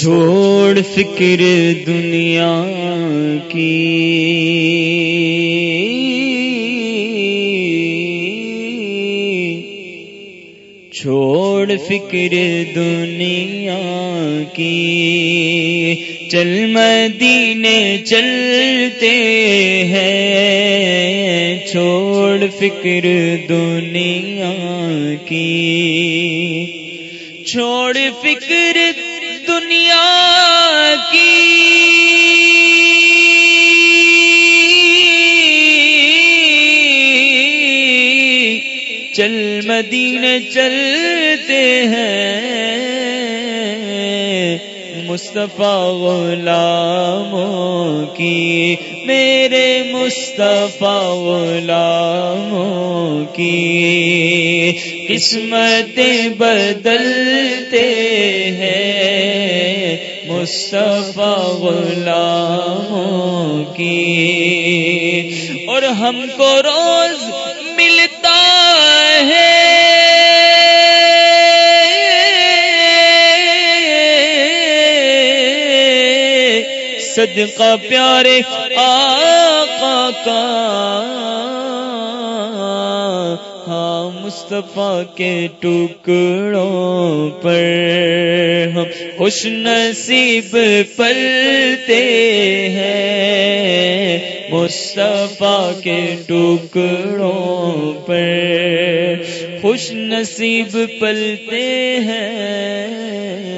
چھوڑ فکر دنیا کی۔ چھوڑ فکر دنیا کی۔ چل مدینے چلتے ہیں۔ چھوڑ فکر دنیا کی۔ چھوڑ فکر دنیا کی چل مدینے چلتے ہیں مصطفیٰ غلاموں کی، میرے مصطفیٰ غلاموں کی۔ قسمتیں بدلتے ہیں۔ مصطفیٰ غلاموں کی، اور ہم کو روز ملتا ہے۔ صدقہ پیارے آقا کا۔ ہاں مصطفیٰ کے ٹکڑوں پر۔ ہم خوش نصیب پلتے ہیں مصطفیٰ کے ٹکڑوں پر خوش نصیب پلتے ہیں